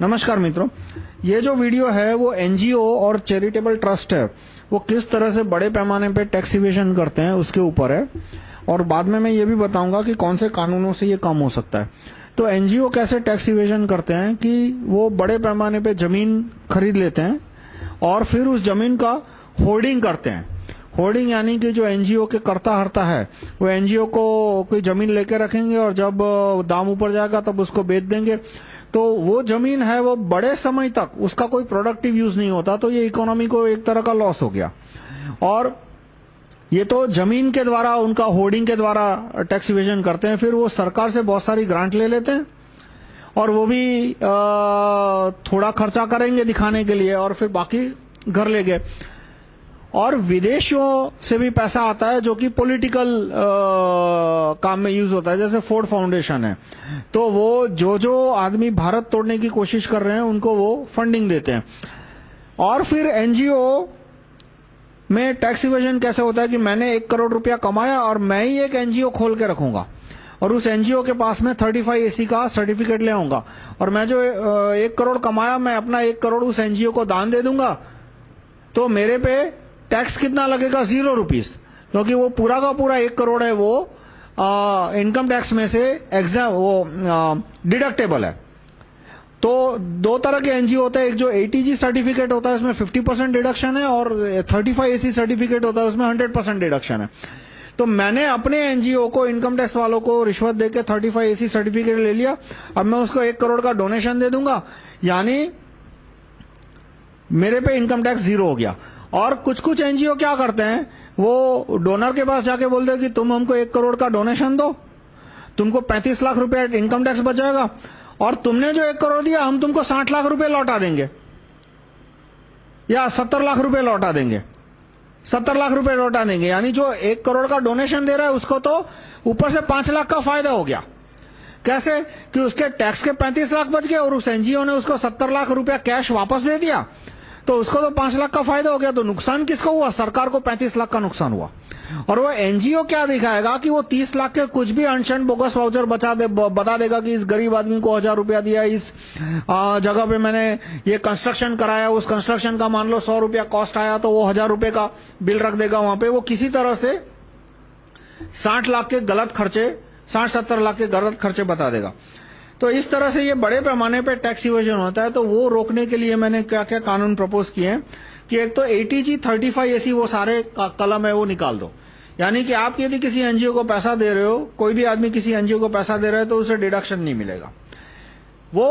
नमस्कार मित्रों, ये जो वीडियो है वो एनजीओ और चैरिटेबल ट्रस्ट है। वो किस तरह से बड़े पैमाने पे टैक्स इवेशन करते हैं उसके ऊपर है। और बाद में मैं ये भी बताऊँगा कि कौन से कानूनों से ये कम हो सकता है। तो एनजीओ कैसे टैक्स इवेशन करते हैं कि वो बड़े पैमाने पे ज़मीन खरीद लेते हैं और फिर उस ज़मीन का होर्डिंग करते हैं। होर्डिंग यानी कि जो एनजीओ के करता हरता है, वो एनजीओ को कोई ज़मीन लेके रखेंगे और जब दाम ऊपर जाएगा तब उसको बेच देंगे। तो वो ज़मीन है वो बड़े समय तक उसका कोई प्रोडक्टिव यूज़ नहीं होता तो ये इकोनॉमी को एक तरह का लॉस हो गया। और ये तो ज़मीन के द्वारा उनका होर्डिंग के द्वारा टैक्स इवेजन करते हैं फिर वो सरकार से बहुत सारी ग्रांट ले लेते हैं और वो भी आ, थोड़ा खर्चा करेंगे दिखाने के लिए और फिर बाकी घर ले गए। और विदेशों से भी पैसा आता है जो कि पॉलिटिकल काम में यूज़ होता है, जैसे फोर्ड फाउंडेशन है। तो वो जो जो आदमी भारत तोड़ने की कोशिश कर रहे हैं, उनको वो फंडिंग देते हैं। और फिर एनजीओ में टैक्स इवेजन कैसे होता है कि मैंने एक करोड़ रुपया कमाया और मैं ही एक एनजीओ खोल के रखूँगा। और उस एनजीओ के पास में 35 एसी का सर्टिफिकेट ले आऊँगा। और मैं जो एक करोड़ कमाया, मैं अपना एक करोड़ उस एनजीओ को दान दे दूँगा तो मेरे पे टैक्स कितना लगेगा? ज़ीरो रुपीस क्योंकि वो पूरा का पूरा एक करोड़ है, वो इनकम टैक्स में से एग्ज़ाम वो डिडक्टेबल है। तो दो तरह के एनजीओ होते हैं, एक जो एटीजी सर्टिफिकेट होता है, उसमें 50 परसेंट डिडक्शन है, और 35 एसी सर्टिफिकेट होता है, उसमें 100 परसेंट डिडक्शन है। तो मैंने अपने एनजीओ को इनकम टैक्स वालों को रिश्वत देकर 35 एसी सर्टिफिकेट ले लिया। अब मैं उसको एक करोड़ का डोनेशन दे दूँगा। यानी मेरे पे इनकम टैक्स ज़ीरो हो गया। और कुछ कुछ एनजीओ क्या करते हैं? वो डोनर के पास जाके बोलते हैं कि तुम हमको एक करोड़ का डोनेशन दो। तुमको पैंतीस लाख रुपए इनकम टैक्स बच जाएगा। और तुमने जो एक करोड़ दिया, हम तुमको साठ लाख रुपए लौटा देंगे। या सत्तर लाख रुपए लौटा देंगे। सत्तर लाख रुपए लौटा देंगे। यानी जो एक करोड़ का डोनेशन दे रहा है, उसको तो ऊपर से पाँच लाख का फ़ायदा हो गया। कैसे? कि उसके टैक्स के पैंतीस लाख बच गए और उस एनजीओ ने उसको सत्तर लाख रुपया कैश वापस दे दिया। तो उसको तो पाँच लाख का फ़ायदा हो गया तो नुकसान किसको हुआ? सरकार को पैंतीस लाख का नुकसान हुआ। और वो एनजीओ क्या दिखाएगा कि वो तीस लाख के कुछ भी अनशन बोगस वाउचर बचा दे बता देगा कि इस गरीब आदमी को हज़ार रुपया दिया, इस जगह पे मैंने ये कंस्ट्रक्शन कराया, उस कंस्ट्रक्शन का मान लो सौ रुपया कॉस्ट आया तो वो हज़ार रुपए का बिल रख देगा वहाँ पे। वो किसी तरह से साठ लाख के गलत खर्चे, साठ सत्तर लाख के गलत खर्चे बता देगा। तो इस तरह से ये बड़े पैमाने पे टैक्स इवेजन होता है तो वो रोकने के लिए मैंने क्या क्या कानून प्रपोज किए हैं कि एक तो एटीजी 35 एसी वो सारे कलम है वो निकाल दो। यानी कि आप यदि किसी एनजीओ को पैसा दे रहे हो, कोई भी आदमी किसी एनजीओ को पैसा दे रहा है तो उसे डिडक्शन नहीं मिलेगा। वो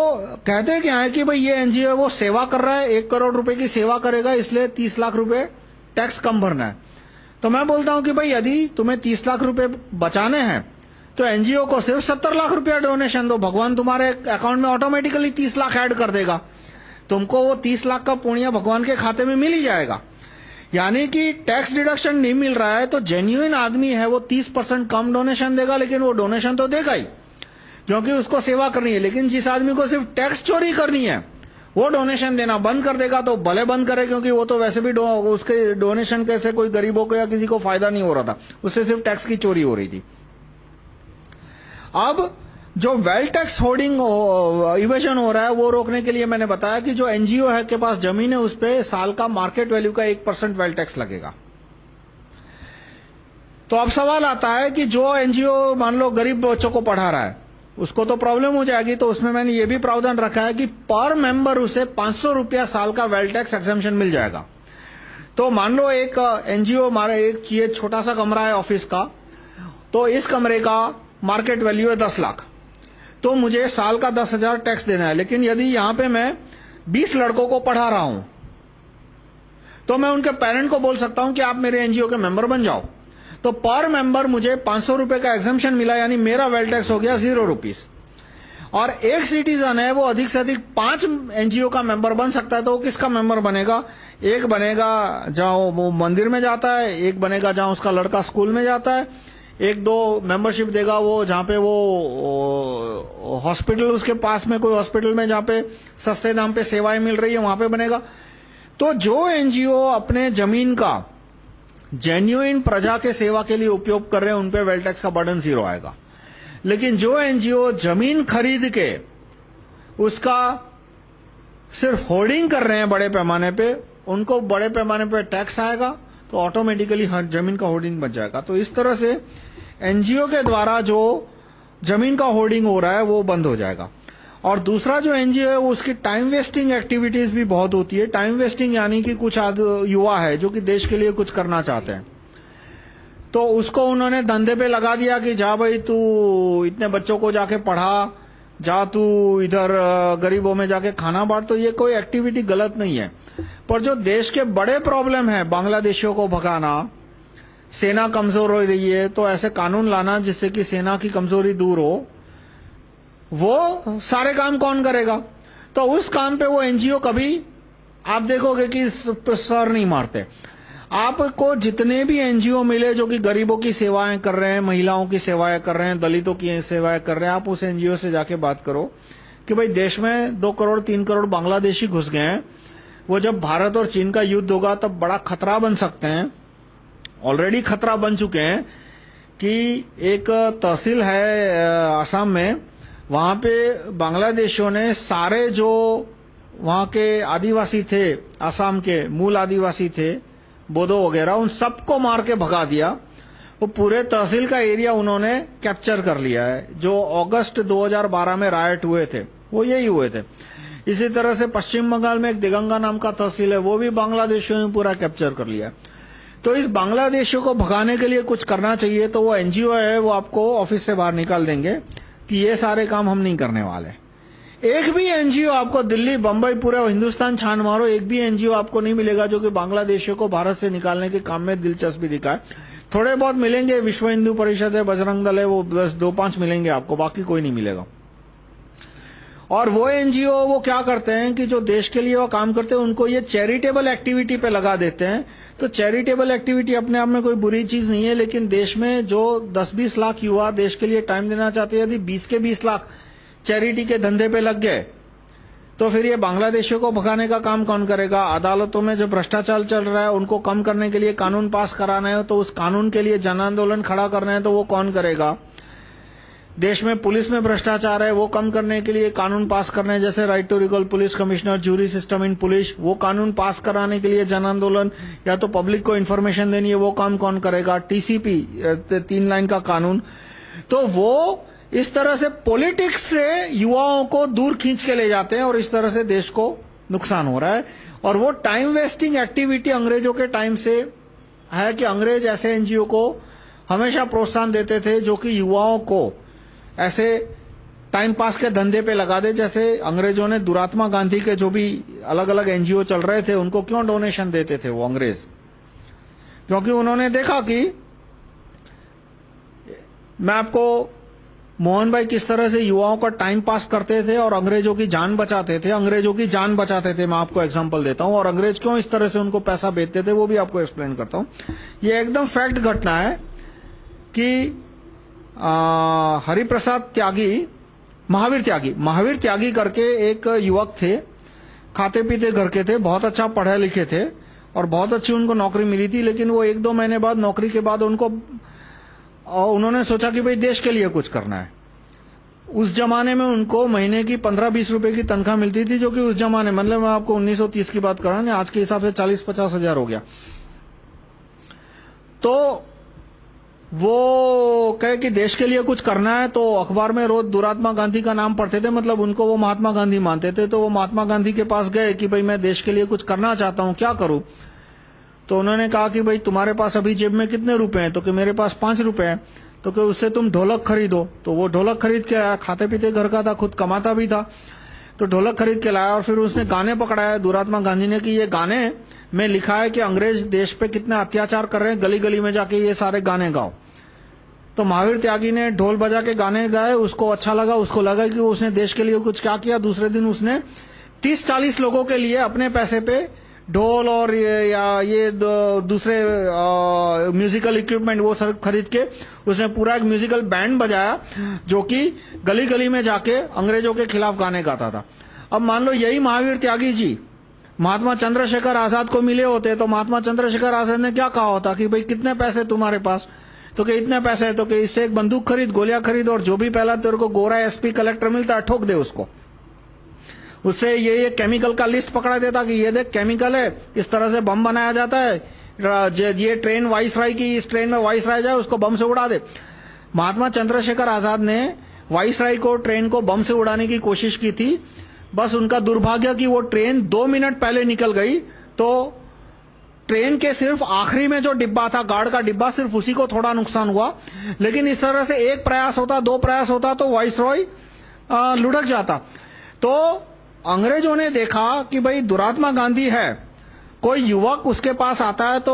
कहते क्या है कि भाई ये एनजीओ वो सेवा कर रहा है, एक करोड़ रुपए की सेवा करेगा, इसलिए तीस लाख रुपए टैक्स कम भरना है। तो मैं बोलता हूँ कि भाई यदि तुम्हें तीस लाख रुपए बचाने हैं तो एनजीओ को सिर्फ़ सत्तर लाख रुपया डोनेशन दो। भगवान तुम्हारे अकाउंट में ऑटोमेटिकली तीस लाख ऐड कर देगा। तुमको वो तीस लाख का पुण्य भगवान के खाते में मिल ही जाएगा। यानी कि टैक्स डिडक्शन नहीं मिल रहा है तो जेन्यून आदमी है वो तीस परसेंट कम डोनेशन देगा लेकिन वो डोनेशन तो देगा ही। क्योंकि उसको सेवा करनी है लेकिन जिस आदमी को सिर्फ़ टैक्स चोरी करनी है वो डोनेशन देना बंद कर देगा तो भले बंद करे क्योंकि वो तो वैसे भी डो, उसके डोनेशन कैसे कोई गरीबों को या किसी को फ़ायदा नहीं हो रहा था। उससे सिर्फ़ टैक्स की चोरी हो रही थी। अब जो वेल टैक्स होर्डिंग इवेजन हो रहा है, वो रोकने के लिए मैंने बताया कि जो एनजीओ है के पास ज़मीन है, उस पर साल का मार्केट वैल्यू का एक परसेंट वेल टैक्स लगेगा। तो अब सवाल आता है कि जो एनजीओ, मान लो, गरीब बच्चों को पढ़ा रहा है, उसको तो प्रॉब्लम हो जाएगी तो उसमें मैंने ये भी प्रावधान रखा है कि पर मेंबर उसे 500 रुपया साल का वेल टैक्स एक्सेम्पशन मिल जाएगा। तो मान लो एक एनजीओ हमारा एक ये छोटा सा कमरा है ऑफ़िस का तो इस कमरे का मार्केट वैल्यू है दस लाख। तो मुझे साल का दस हज़ार टैक्स देना है। लेकिन यदि यहाँ पे मैं बीस लड़कों को पढ़ा रहा हूँ तो मैं उनके पेरेंट को बोल सकता हूँ कि आप मेरे एनजीओ के मेंबर बन जाओ। तो पर मेंबर मुझे पाँच सौ रुपए का एग्जामेशन मिला, यानी मेरा वेल टैक्स हो गया ज़ीरो रुपीस और एक सिटीजन है, वो अधिक से अधिक पाँच एनजीओ का मेंबर बन सकता है तो वो किसका मेंबर बनेगा? एक बनेगा जहाँ वो मंदिर में जाता है, एक बनेगा जहाँ उसका लड़का स्कूल में जाता है। एक दो मेंबरशिप देगा वो, जहाँ पे वो हॉस्पिटल उसके पास में, कोई हॉस्पिटल में जहाँ पे सस्ते दाम पे सेवाएँ मिल रही है, वहाँ पे बनेगा। तो जो एनजीओ अपने ज़मीन का जेन्युइन प्रजा के सेवा के लिए उपयोग कर रहे हैं, उन पे वेल टैक्स का बर्डन ज़ीरो आएगा। लेकिन जो एनजीओ ज़मीन खरीद के उसका सिर्फ़ होर्डिंग कर रहे हैं बड़े पैमाने पे, उनको बड़े पैमाने पे टैक्स आएगा। तो ऑटोमेटिकली हर ज़मीन का होर्डिंग बच जाएगा। तो इस तरह से एनजीओ के द्वारा जो ज़मीन का होर्डिंग हो रहा है, वो बंद हो जाएगा। और दूसरा जो एनजीओ है, वो उसकी टाइम वेस्टिंग एक्टिविटीज़ भी बहुत होती है। टाइम वेस्टिंग यानी कि कुछ युवा है, जो कि देश के लिए कुछ करना चाहते हैं। तो उसको उन्होंने धंधे पे लगा दिया कि जा भाई, तू इतने बच्चों को जाके पढ़ा, जा तू इधर गरीबों में जाके खाना बांट। तो ये कोई एक्टिविटी गलत नहीं है। पर जो देश के बड़े प्रॉब्लम है, बांग्लादेशियों को भगाना, सेना कमज़ोर हो रही है तो ऐसे कानून लाना जिससे कि सेना की कमज़ोरी दूर हो, वो सारे काम कौन करेगा? तो उस काम पे वो एनजीओ कभी, आप देखोगे कि सर नहीं मारते। आपको जितने भी एनजीओ मिले जो कि गरीबों की सेवाएँ कर रहे हैं, महिलाओं की सेवाएँ कर रहे हैं, दलितों की सेवाएँ कर रहे हैं, आप उस एनजीओ से जाके बात करो कि भाई देश में दो करोड़, तीन करोड़ बांग्लादेशी घुस गए हैं वो जब भारत और चीन का युद्ध होगा, तब बड़ा खतरा बन सकते हैं। ऑलरेडी खतरा बन चुके हैं कि एक तहसील है आसाम में। वहाँ पे बांग्लादेशियों ने सारे जो वहाँ के आदिवासी थे आसाम के मूल आदिवासी थे बोधो वगैरह, उन सबको मार के भगा दिया। वो पूरे तहसील का एरिया उन्होंने कैप्चर कर लिया है। जो अगस्त 2012 में रायट हुए थे, वो यही हुए थे। इसी तरह से पश्चिम बंगाल में एक दिगंगा नाम का तहसील है, वो भी बांग्लादेशियों ने पूरा कैप्चर कर लिया। तो इस बांग्लादेशियों को भगाने के लिए कुछ करना चाहिए तो वो एनजीओ है, वो आपको ऑफ़िस से बाहर निकाल देंगे कि ये सारे काम हम नहीं करने वाले। एक भी एनजीओ आपको दिल्ली, बंबई, पूरे हिंदुस्तान छान मारो, एक भी एनजीओ आपको नहीं मिलेगा जो कि बांग्लादेशियों को भारत से निकालने के काम में दिलचस्पी दिखाए। थोड़े बहुत मिलेंगे, विश्व हिंदू परिषद है, बजरंग दल है, वो बस दो पाँच मिलेंगे आपको, बाकी कोई नहीं मिलेगा। और वो एनजीओ, वो क्या करते हैं कि जो देश के लिए वो काम करते हैं, उनको ये चैरिटेबल एक्टिविटी पे लगा देते हैं। तो चैरिटेबल एक्टिविटी अपने आप में कोई बुरी चीज़ नहीं है, लेकिन देश में जो 10-20 लाख युवा देश के लिए टाइम देना चाहते हैं, यदि 20 के 20 लाख चैरिटी के धंधे पे लग गए तो फिर ये बांग्लादेशियों को भगाने का काम कौन करेगा? अदालतों में जो भ्रष्टाचार चल रहा है, उनको कम करने के लिए कानून पास कराना है तो उस कानून के लिए जन आंदोलन खड़ा करना है तो वो कौन करेगा? देश में पुलिस में भ्रष्टाचार है, वो कम करने के लिए कानून पास करने जैसे right to recall police commissioner, jury system in police, वो कानून पास कराने के लिए जन आंदोलन, या तो पब्लिक को इन्फॉर्मेशन देनी है, वो काम कौन करेगा? टीसीपी तीन लाइन का कानून। तो वो इस तरह से पॉलिटिक्स से युवाओं को दूर खींच के ले जाते हैं और इस तरह से देश को नुकसान हो रहा है। और वो टाइम वेस्टिंग एक्टिविटी अंग्रेज़ों के टाइम से है कि अंग्रेज़ ऐसे एनजीओ को हमेशा प्रोत्साहन देते थे जो कि युवाओं को ऐसे टाइम पास के धंधे पे लगा दे, जैसे अंग्रेज़ों ने दुरात्मा गांधी के जो भी अलग अलग एनजीओ चल रहे थे, उनको क्यों डोनेशन देते थे वो अंग्रेज़? क्योंकि उन्होंने देखा कि मैं आपको मोहन भाई किस तरह से युवाओं का टाइम पास करते थे और अंग्रेज़ों की जान बचाते थे, अंग्रेज़ों की जान बचाते थे, मैं आपको एग्जांपल देता हूँ, और अंग्रेज़ क्यों इस तरह से उनको पैसा बेचते थे, वो भी आपको एक्सप्लेन करता हूँ। ये एकदम फैक्ट घटना है कि हरिप्रसाद त्यागी, महावीर त्यागी। महावीर त्यागी करके एक युवक थे, खाते पीते घर के थे, बहुत अच्छा पढ़े लिखे थे और बहुत अच्छी उनको नौकरी मिली थी, लेकिन वो एक दो महीने बाद, नौकरी के बाद उनको उन्होंने सोचा कि भाई देश के लिए कुछ करना है। उस जमाने में उनको महीने की 15-20 रुपए की तनख्वाह मिलती थी, जो कि उस जमाने मतलब मैं आपको 1930 की बात कर रहा हूँ, आज के हिसाब से 40-50 हज़ार हो गया। तो वो कहे कि देश के लिए कुछ करना है तो अखबार में रोज दुरात्मा गांधी का नाम पढ़ते थे मतलब उनको वो महात्मा गांधी मानते थे तो वो महात्मा गांधी के पास गए कि भाई मैं देश के लिए कुछ करना चाहता हूँ, क्या करूँ? तो उन्होंने कहा कि भाई तुम्हारे पास अभी जेब में कितने रुपए हैं? तो कि मेरे पास पाँच रुपए हैं। तो कि उससे तुम ढोलक खरीदो। तो वो ढोलक खरीद के आया, खाते पीते घर का था, खुद कमाता भी था। तो ढोलक खरीद के लाया और फिर उसने गाने पकड़ाया दुरात्मा गांधी ने कि ये गाने में लिखा है कि अंग्रेज़ देश पे कितना अत्याचार कर रहे हैं गली गली में जाके ये सारे गाने गाओ। तो महावीर त्यागी ने ढोल बजा के गाने गाए उसको अच्छा लगा उसको लगा कि उसने देश के लिए कुछ क्या किया। दूसरे दिन उसने तीस चालीस लोगों के लिए अपने पैसे पे ढोल और ये, या ये दूसरे म्यूजिकल इक्विपमेंट वो सब खरीद के उसने पूरा एक म्यूजिकल बैंड बजाया जो कि गली गली में जाके अंग्रेज़ों के खिलाफ गाने गाता था। अब मान लो यही महावीर त्यागी जी महात्मा चंद्रशेखर आज़ाद को मिले होते तो महात्मा चंद्रशेखर आज़ाद ने क्या कहा होता कि भाई कितने पैसे तुम्हारे पास? तो कि इतने पैसे तो कि इससे एक बंदूक खरीद, गोलियाँ खरीद और जो भी पहला तेरे को गोरा एसपी कलेक्टर मिलता है, ठोक दे उसको। उससे ये ये केमिकल का लिस्ट पकड़ा देता कि ये देख केमिकल है, इस तरह से बम बनाया जाता है ये ट्रेन वाइस राय की, इस ट्रेन में वाइस राय जाए, उसको बम से उड़ा दे। महात्मा चंद्रशेखर आज़ाद ने वाइस राय को ट्रेन को बम से उड़ाने की कोशिश की थी। बस उनका दुर्भाग्य कि वो ट्रेन दो मिनट पहले निकल गई तो ट्रेन के सिर्फ़ आखिरी में जो डिब्बा था गार्ड का डिब्बा सिर्फ़ उसी को थोड़ा नुकसान हुआ। लेकिन इस तरह से एक प्रयास होता दो प्रयास होता तो वाइस रॉय लुढ़क जाता। तो अंग्रेज़ों ने देखा कि भाई दुरात्मा गांधी है। कोई युवक उसके पास आता है तो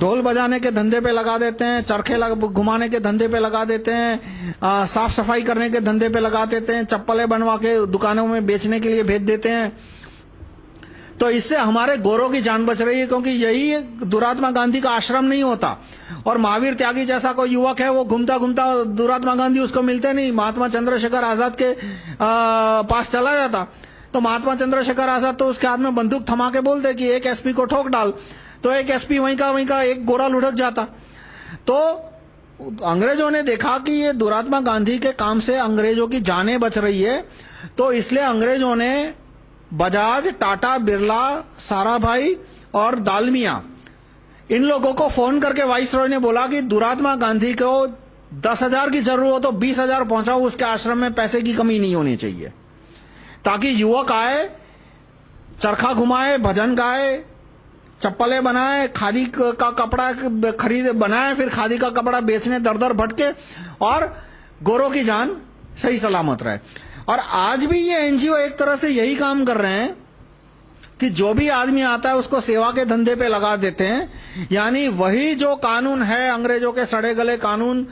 ढोल बजाने के धंधे पे लगा देते हैं चरखे घुमाने के धंधे पे लगा देते हैं आ, साफ़ सफ़ाई करने के धंधे पे लगा देते हैं चप्पलें बनवा के दुकानों में बेचने के लिए भेज देते हैं। तो इससे हमारे गौरव की जान बच रही है क्योंकि यही दुरात्मा गांधी का आश्रम नहीं होता। और महावीर त्यागी जैसा कोई युवक है वो घूमता घूमता दुरात्मा गांधी उसको मिलते नहीं। महात्मा चंद्रशेखर आज़ाद के आ, पास चला जाता। तो महात्मा चंद्रशेखर आज़ाद तो उसके हाथ में बंदूक थमा के बोलते कि एक एसपी को ठोक डाल। तो एक एसपी वहीं का वहीं का एक गोरा लुढ़क जाता। तो अंग्रेज़ों ने देखा कि ये दुरात्मा गांधी के काम से अंग्रेज़ों की जाने बच रही है। तो इसलिए अंग्रेज़ों ने बजाज, टाटा, बिरला साराभाई और दालमिया। इन लोगों को फ़ोन करके वाइस रॉय ने बोला कि दुरात्मा गांधी को दस हज़ार की ज़रूरत हो तो बीस हज़ार पहुंचाओ, उसके आश्रम में पैसे की कमी नहीं होनी चाहिए। ताकि युवक आए, चरखा घुमाए, भजन गाए, चप्पलें बनाए, खादी का कपड़ा खरीद, बनाए, फिर खादी का कपड़ा बेचने दर दर भटके और गोरों की जान सही सलामत रहे। और आज भी ये एनजीओ एक तरह से यही काम कर रहे हैं कि जो भी आदमी आता है उसको सेवा के धंधे पे लगा देते हैं। यानी वही जो कानून है, अंग्रेज़ों के सड़े गले कानून,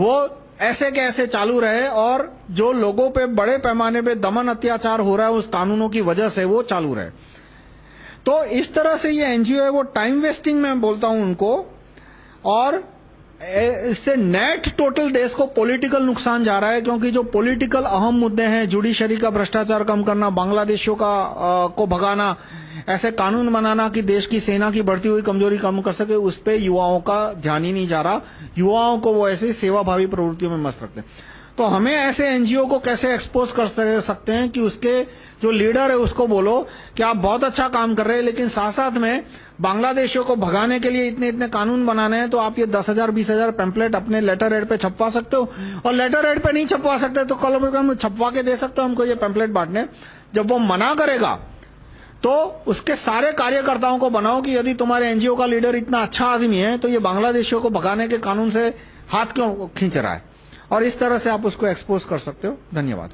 वो ऐसे के ऐसे चालू रहे और जो लोगों पे बड़े पैमाने पे दमन अत्याचार हो रहा है उस कानूनों की वजह से वो चालू रहे। तो इस तरह से ये एनजीओ है, वो टाइम वेस्टिंग में बोलता हूँ उनको। और इससे नेट टोटल देश को पॉलिटिकल नुकसान जा रहा है क्योंकि जो पॉलिटिकल अहम मुद्दे हैं जुडिशरी का भ्रष्टाचार कम करना बांग्लादेशियों का आ, को भगाना ऐसे कानून बनाना कि देश की सेना की बढ़ती हुई कमज़ोरी कम कर सके उस पर युवाओं का ध्यान ही नहीं जा रहा। युवाओं को वो ऐसे सेवाभावी प्रवृत्तियों में मस्त रखते तो हमें ऐसे एनजीओ को कैसे एक्सपोज कर सकते हैं कि उसके जो लीडर है उसको बोलो कि आप बहुत अच्छा काम कर रहे हैं लेकिन साथ साथ में बांग्लादेशियों को भगाने के लिए इतने इतने कानून बनाने हैं तो आप ये दस हज़ार, बीस हज़ार पेम्पलेट अपने लेटर हेड पे छपवा सकते हो। और लेटर हेड पे नहीं छपवा सकते तो कल हम छपवा के दे सकते हो, हमको ये पेम्पलेट बांटने। जब वो मना करेगा तो उसके सारे कार्यकर्ताओं को बनाओ कि यदि तुम्हारे एनजीओ का लीडर इतना अच्छा आदमी है तो ये बांग्लादेशियों को भगाने के कानून से हाथ क्यों खींच रहा है? और इस तरह से आप उसको एक्सपोज कर सकते हो। धन्यवाद।